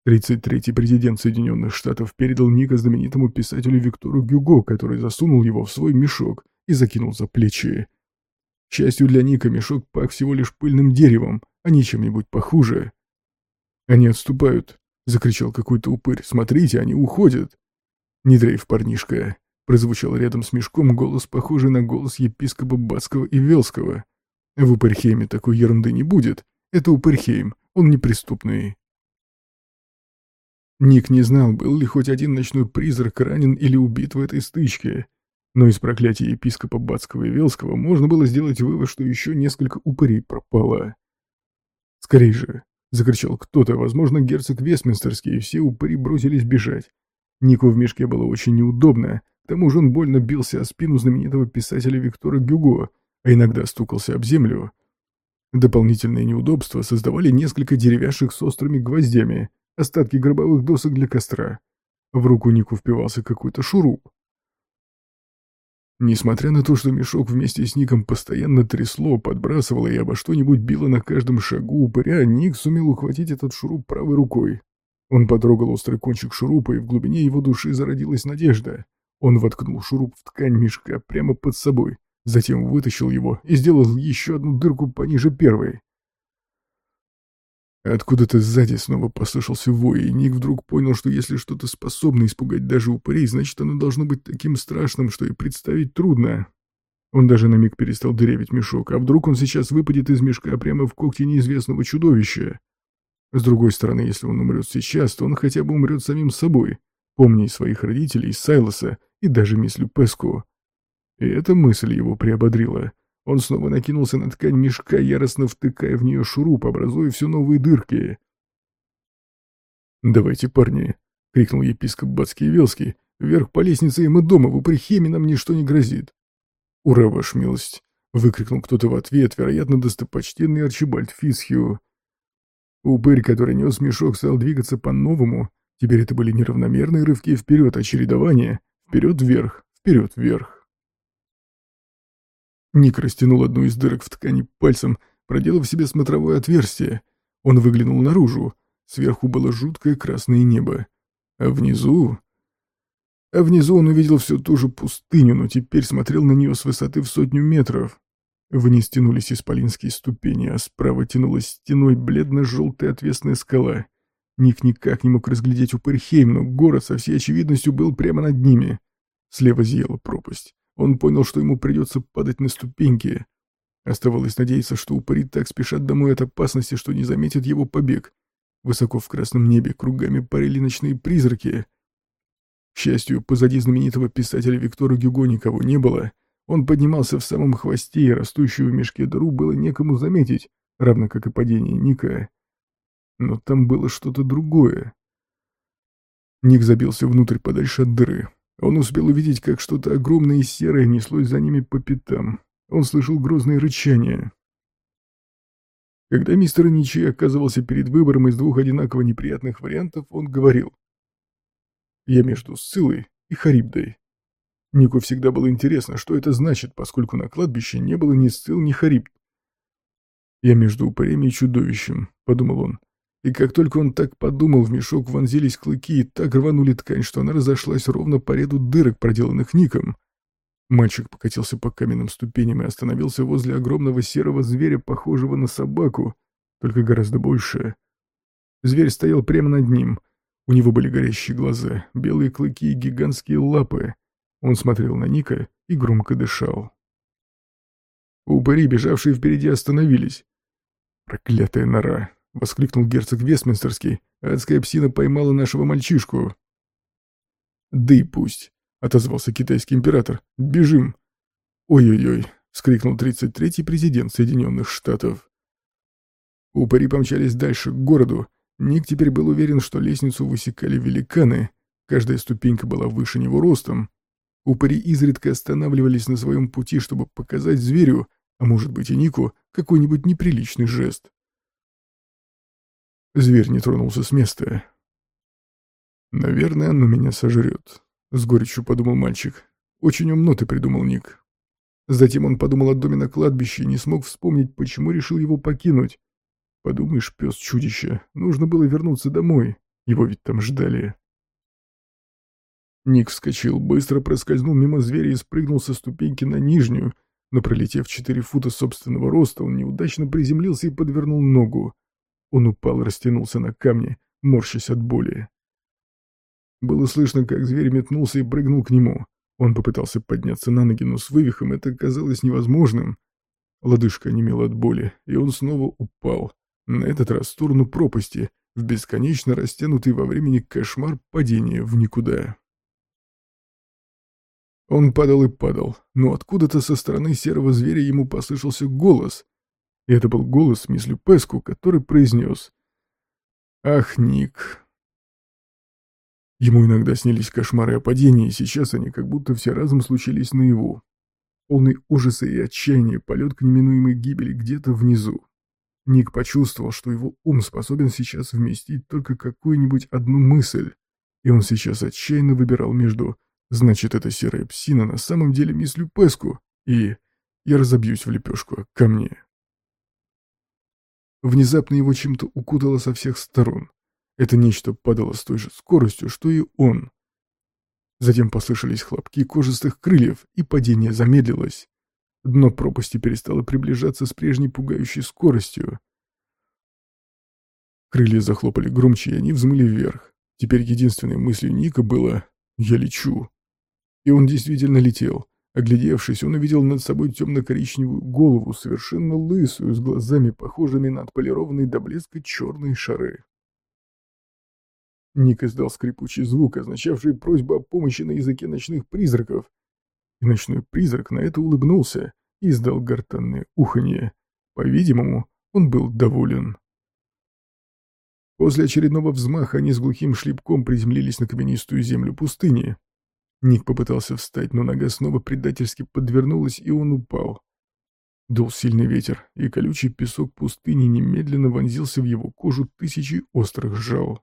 S1: 33-й президент Соединенных Штатов передал Ника знаменитому писателю Виктору Гюго, который засунул его в свой мешок и закинул за плечи. К счастью для Ника, мешок пах всего лишь пыльным деревом, а не чем-нибудь похуже. «Они отступают!» — закричал какой-то упырь. «Смотрите, они уходят!» «Не дрейф, парнишка!» — прозвучал рядом с мешком голос, похожий на голос епископа Бацкого и Велского. «В Упырхейме такой ерунды не будет. Это Упырхейм, он неприступный». Ник не знал, был ли хоть один ночной призрак ранен или убит в этой стычке. Но из проклятия епископа Бацкого и Велского можно было сделать вывод, что еще несколько упырей пропало. «Скорей же!» — закричал кто-то, возможно, герцог Вестминстерский, и все упыри бросились бежать. Нику в мешке было очень неудобно, к тому же он больно бился о спину знаменитого писателя Виктора Гюго, а иногда стукался об землю. Дополнительные неудобства создавали несколько деревяшек с острыми гвоздями, остатки гробовых досок для костра. В руку Нику впивался какой-то шуруп. Несмотря на то, что мешок вместе с Ником постоянно трясло, подбрасывало и обо что-нибудь било на каждом шагу упыря, Ник сумел ухватить этот шуруп правой рукой. Он потрогал острый кончик шурупа, и в глубине его души зародилась надежда. Он воткнул шуруп в ткань мешка прямо под собой, затем вытащил его и сделал еще одну дырку пониже первой. Откуда-то сзади снова послышался вой, и Ник вдруг понял, что если что-то способно испугать даже упырей, значит оно должно быть таким страшным, что и представить трудно. Он даже на миг перестал дырявить мешок, а вдруг он сейчас выпадет из мешка прямо в когти неизвестного чудовища? С другой стороны, если он умрет сейчас, то он хотя бы умрет самим собой, помня и своих родителей, Сайлоса и даже мисс Люпеску. И эта мысль его приободрила. Он снова накинулся на ткань мешка, яростно втыкая в нее шуруп, образуя все новые дырки. «Давайте, парни!» — крикнул епископ Бацкий Велский. «Вверх по лестнице, и мы дома, в нам ничто не грозит!» «Ура, ваша милость!» — выкрикнул кто-то в ответ, вероятно, достопочтенный Арчибальд Фисхио. Упырь, который нес мешок, стал двигаться по-новому. Теперь это были неравномерные рывки вперед, а чередование вперед-вверх, вперед-вверх. Ник растянул одну из дырок в ткани пальцем, проделав себе смотровое отверстие. Он выглянул наружу. Сверху было жуткое красное небо. А внизу... А внизу он увидел всю ту же пустыню, но теперь смотрел на нее с высоты в сотню метров. Вниз тянулись исполинские ступени, а справа тянулась стеной бледно-желтая отвесная скала. Ник никак не мог разглядеть Упырхейм, но город со всей очевидностью был прямо над ними. Слева зияла пропасть. Он понял, что ему придется падать на ступеньки. Оставалось надеяться, что упыри так спешат домой от опасности, что не заметят его побег. Высоко в красном небе кругами парили ночные призраки. К счастью, позади знаменитого писателя Виктора Гюго никого не было. Он поднимался в самом хвосте, и растущую в мешке дыру было некому заметить, равно как и падение Ника. Но там было что-то другое. Ник забился внутрь подальше от дыры. Он успел увидеть, как что-то огромное и серое неслось за ними по пятам. Он слышал грозное рычание. Когда мистер Ничи оказывался перед выбором из двух одинаково неприятных вариантов, он говорил «Я между Сцилой и Харибдой». Нику всегда было интересно, что это значит, поскольку на кладбище не было ни Сцил, ни Харибд. «Я между упырями и чудовищем», — подумал он. И как только он так подумал, в мешок вонзились клыки и так рванули ткань, что она разошлась ровно по ряду дырок, проделанных Ником. Мальчик покатился по каменным ступеням и остановился возле огромного серого зверя, похожего на собаку, только гораздо больше. Зверь стоял прямо над ним. У него были горящие глаза, белые клыки и гигантские лапы. Он смотрел на Ника и громко дышал. Упыри, бежавшие впереди, остановились. Проклятая нора. — воскликнул герцог Вестминстерский. «Адская псина поймала нашего мальчишку». «Да и пусть», — отозвался китайский император. «Бежим!» «Ой-ой-ой!» — вскрикнул 33-й президент Соединенных Штатов. Упыри помчались дальше, к городу. Ник теперь был уверен, что лестницу высекали великаны. Каждая ступенька была выше него ростом. Упыри изредка останавливались на своем пути, чтобы показать зверю, а может быть и Нику, какой-нибудь неприличный жест. Зверь не тронулся с места. «Наверное, оно меня сожрет», — с горечью подумал мальчик. «Очень умно ты придумал, Ник». Затем он подумал о доме на кладбище и не смог вспомнить, почему решил его покинуть. Подумаешь, пес-чудище, нужно было вернуться домой. Его ведь там ждали. Ник вскочил, быстро проскользнул мимо зверя и спрыгнул со ступеньки на нижнюю, но, пролетев четыре фута собственного роста, он неудачно приземлился и подвернул ногу. Он упал, растянулся на камне, морщась от боли. Было слышно, как зверь метнулся и прыгнул к нему. Он попытался подняться на ноги, но с вывихом это казалось невозможным. Лодыжка немела от боли, и он снова упал. На этот раз в сторону пропасти, в бесконечно растянутый во времени кошмар падения в никуда. Он падал и падал, но откуда-то со стороны серого зверя ему послышался голос — и это был голос мисс Люпеску, который произнес «Ах, Ник». Ему иногда снились кошмары о падении, и сейчас они как будто все разом случились наяву. Полный ужаса и отчаяния полет к неминуемой гибели где-то внизу. Ник почувствовал, что его ум способен сейчас вместить только какую-нибудь одну мысль, и он сейчас отчаянно выбирал между «значит, это серая псина на самом деле мисс Люпеску» и «я разобьюсь в лепешку ко мне». Внезапно его чем-то укутало со всех сторон. Это нечто падало с той же скоростью, что и он. Затем послышались хлопки кожистых крыльев, и падение замедлилось. Дно пропасти перестало приближаться с прежней пугающей скоростью. Крылья захлопали громче, и они взмыли вверх. Теперь единственной мыслью Ника было «Я лечу». И он действительно летел. Оглядевшись, он увидел над собой темно-коричневую голову, совершенно лысую, с глазами, похожими на отполированные до блеска черные шары. Ник издал скрипучий звук, означавший просьбу о помощи на языке ночных призраков. И ночной призрак на это улыбнулся и издал гортанное уханье. По-видимому, он был доволен. После очередного взмаха они с глухим шлепком приземлились на каменистую землю пустыни. Ник попытался встать, но нога снова предательски подвернулась, и он упал. Дул сильный ветер, и колючий песок пустыни немедленно вонзился в его кожу тысячи острых жал.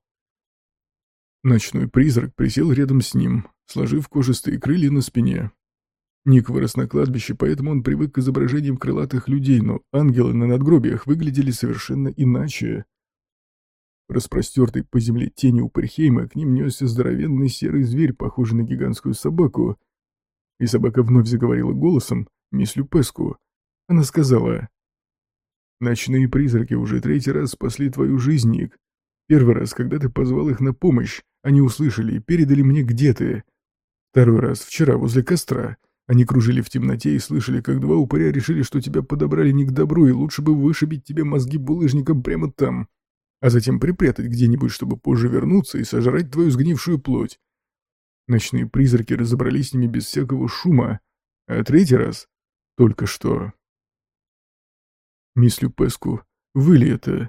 S1: Ночной призрак присел рядом с ним, сложив кожистые крылья на спине. Ник вырос на кладбище, поэтому он привык к изображениям крылатых людей, но ангелы на надгробиях выглядели совершенно иначе. Распростертый по земле тени Упырхейма к ним несся здоровенный серый зверь, похожий на гигантскую собаку. И собака вновь заговорила голосом, мисс Люпеску. Она сказала, «Ночные призраки уже третий раз спасли твою жизнь, Ник. Первый раз, когда ты позвал их на помощь, они услышали и передали мне, где ты. Второй раз, вчера, возле костра. Они кружили в темноте и слышали, как два упыря решили, что тебя подобрали не к добру, и лучше бы вышибить тебе мозги булыжником прямо там, а затем припрятать где-нибудь, чтобы позже вернуться и сожрать твою сгнившую плоть. Ночные призраки разобрались с ними без всякого шума, а третий раз — только что. Мисс Люпеску, вы ли это?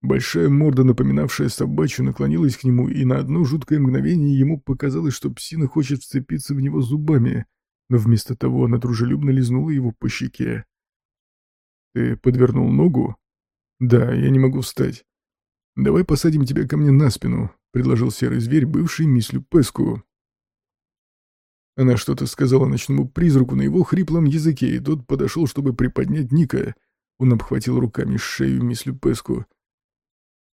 S1: Большая морда, напоминавшая собачью, наклонилась к нему, и на одно жуткое мгновение ему показалось, что псина хочет вцепиться в него зубами, но вместо того она дружелюбно лизнула его по щеке. «Ты подвернул ногу?» «Да, я не могу встать». «Давай посадим тебя ко мне на спину», — предложил серый зверь, бывший мисс Люпеску. Она что-то сказала ночному призраку на его хриплом языке, и тот подошел, чтобы приподнять Ника. Он обхватил руками шею мисс Люпеску.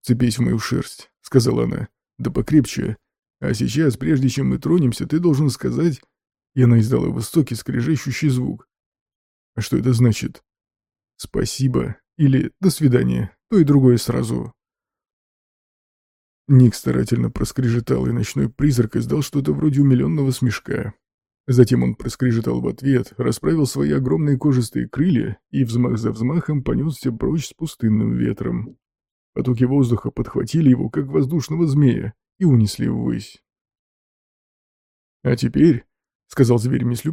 S1: «Цепись в мою шерсть», — сказала она. «Да покрепче. А сейчас, прежде чем мы тронемся, ты должен сказать...» И она издала высокий скрежещущий звук. «А что это значит?» «Спасибо» или «до свидания», то и другое сразу. Ник старательно проскрежетал, и ночной призрак издал что-то вроде умиленного смешка. Затем он проскрежетал в ответ, расправил свои огромные кожистые крылья и взмах за взмахом понесся прочь с пустынным ветром. Потоки воздуха подхватили его, как воздушного змея, и унесли ввысь. «А теперь», — сказал зверь мисс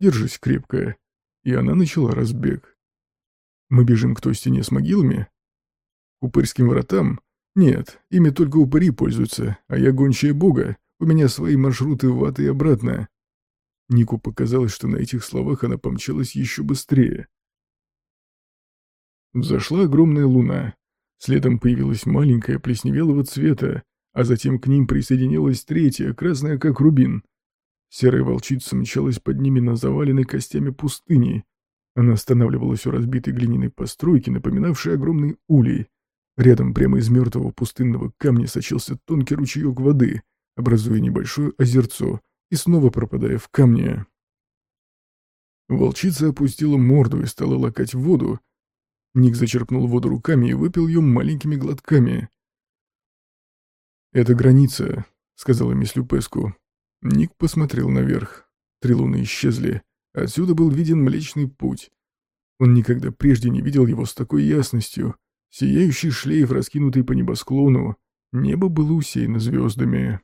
S1: «держись крепко». И она начала разбег. Мы бежим к той стене с могилами? К упырским вратам? Нет, ими только упыри пользуются, а я гончая бога, у меня свои маршруты в ад и обратно. Нику показалось, что на этих словах она помчалась еще быстрее. Взошла огромная луна. Следом появилась маленькая плесневелого цвета, а затем к ним присоединилась третья, красная как рубин. Серая волчица мчалась под ними на заваленной костями пустыни, она останавливалась у разбитой глиняной постройки, напоминавшей огромный улей. Рядом прямо из мертвого пустынного камня сочился тонкий ручеек воды, образуя небольшое озерцо и снова пропадая в камне. Волчица опустила морду и стала лакать воду. Ник зачерпнул воду руками и выпил ее маленькими глотками. «Это граница», — сказала мисс Люпеску. Ник посмотрел наверх. Три луны исчезли. Отсюда был виден Млечный Путь. Он никогда прежде не видел его с такой ясностью. Сияющий шлейф, раскинутый по небосклону. Небо было усеяно звездами.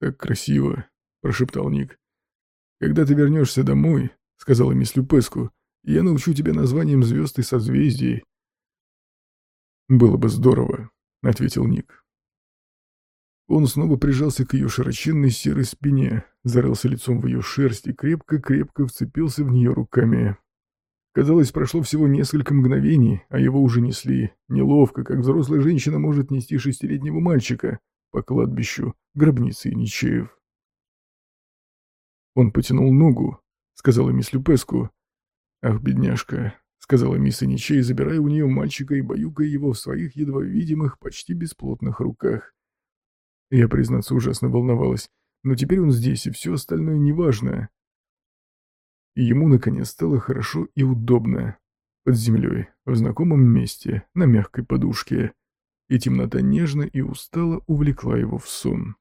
S1: «Как красиво!» — прошептал Ник. «Когда ты вернешься домой, — сказала мисс Люпеску, — я научу тебя названием звезд и созвездий». «Было бы здорово», — ответил Ник. Он снова прижался к ее широченной серой спине, зарылся лицом в ее шерсть и крепко-крепко вцепился в нее руками. Казалось, прошло всего несколько мгновений, а его уже несли, неловко, как взрослая женщина может нести шестилетнего мальчика по кладбищу, гробнице ничеев. Он потянул ногу, сказала мисс Люпеску. «Ах, бедняжка», — сказала мисс Иничей, забирая у нее мальчика и баюкая его в своих едва видимых, почти бесплотных руках. Я, признаться, ужасно волновалась, но теперь он здесь, и все остальное неважно. И ему, наконец, стало хорошо и удобно. Под землей, в знакомом месте, на мягкой подушке. И темнота нежно и устало увлекла его в сон.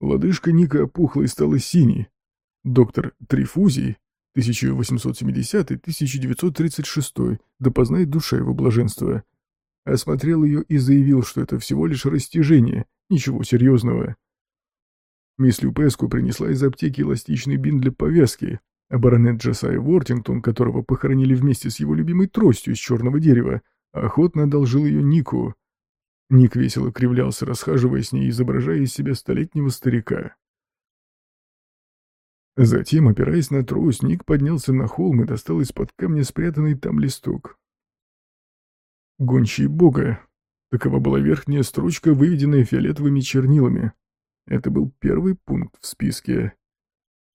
S1: Лодыжка Ника опухла и стала синей. Доктор Трифузий 1870-1936, да познает душа его блаженства. Осмотрел ее и заявил, что это всего лишь растяжение, ничего серьезного. Мисс Люпеску принесла из аптеки эластичный бинт для повязки, а баронет Джасай Вортингтон, которого похоронили вместе с его любимой тростью из черного дерева, охотно одолжил ее Нику. Ник весело кривлялся, расхаживая с ней, изображая из себя столетнего старика. Затем, опираясь на трость, Ник поднялся на холм и достал из-под камня спрятанный там листок. «Гончие бога». Такова была верхняя строчка, выведенная фиолетовыми чернилами. Это был первый пункт в списке.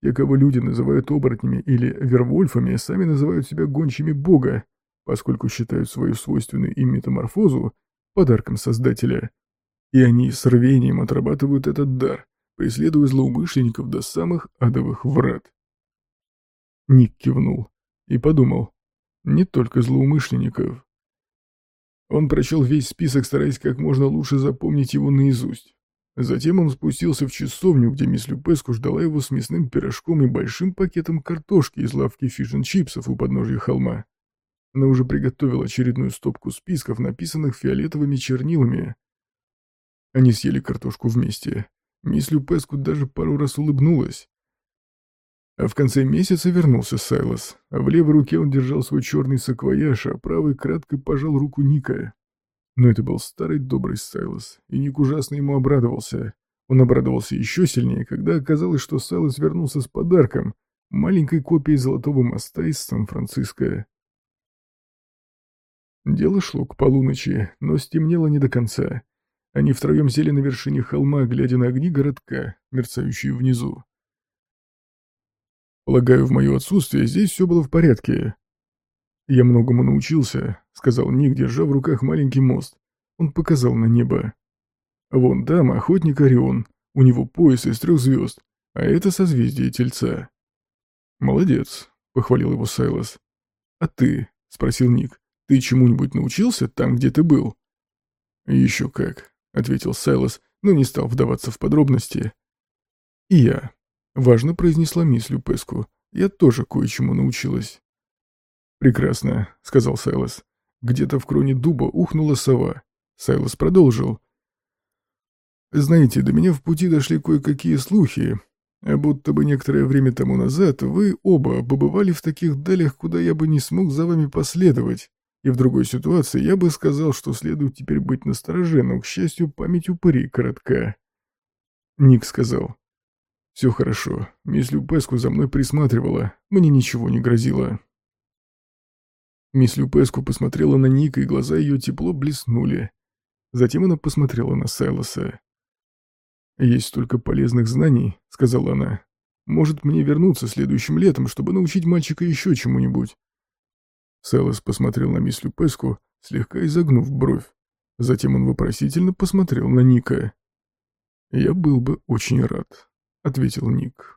S1: Те, кого люди называют оборотнями или вервольфами, сами называют себя гончими бога, поскольку считают свою свойственную им метаморфозу подарком Создателя. И они с рвением отрабатывают этот дар, преследуя злоумышленников до самых адовых врат. Ник кивнул и подумал, не только злоумышленников. Он прочел весь список, стараясь как можно лучше запомнить его наизусть. Затем он спустился в часовню, где мисс Люпеску ждала его с мясным пирожком и большим пакетом картошки из лавки фишн-чипсов у подножия холма. Она уже приготовила очередную стопку списков, написанных фиолетовыми чернилами. Они съели картошку вместе. Мисс Люпеску даже пару раз улыбнулась. В конце месяца вернулся Сайлос, в левой руке он держал свой черный саквояж, а правой кратко пожал руку Ника. Но это был старый добрый Сайлос, и Ник ужасно ему обрадовался. Он обрадовался еще сильнее, когда оказалось, что Сайлос вернулся с подарком, маленькой копией Золотого моста из Сан-Франциско. Дело шло к полуночи, но стемнело не до конца. Они втроем сели на вершине холма, глядя на огни городка, мерцающие внизу. «Полагаю, в мое отсутствие здесь все было в порядке». «Я многому научился», — сказал Ник, держа в руках маленький мост. Он показал на небо. «Вон там охотник Орион. У него пояс из трех звезд, а это созвездие Тельца». «Молодец», — похвалил его Сайлос. «А ты?» — спросил Ник. «Ты чему-нибудь научился там, где ты был?» «Еще как», ответил Сайлос, но не стал вдаваться в подробности. «И я», — важно произнесла мисс Люпеску, — «я тоже кое-чему научилась». «Прекрасно», — сказал Сайлос. Где-то в кроне дуба ухнула сова. Сайлос продолжил. «Знаете, до меня в пути дошли кое-какие слухи, а будто бы некоторое время тому назад вы оба побывали в таких далях, куда я бы не смог за вами последовать. И в другой ситуации я бы сказал, что следует теперь быть настороже, но, к счастью, память упыри коротка. Ник сказал. «Все хорошо. Мисс Люпеску за мной присматривала. Мне ничего не грозило». Мисс Люпеску посмотрела на Ника, и глаза ее тепло блеснули. Затем она посмотрела на Сайлоса. «Есть столько полезных знаний», — сказала она. «Может, мне вернуться следующим летом, чтобы научить мальчика еще чему-нибудь?» Селос посмотрел на мисс Люпеску, слегка изогнув бровь. Затем он вопросительно посмотрел на Ника. «Я был бы очень рад», — ответил Ник.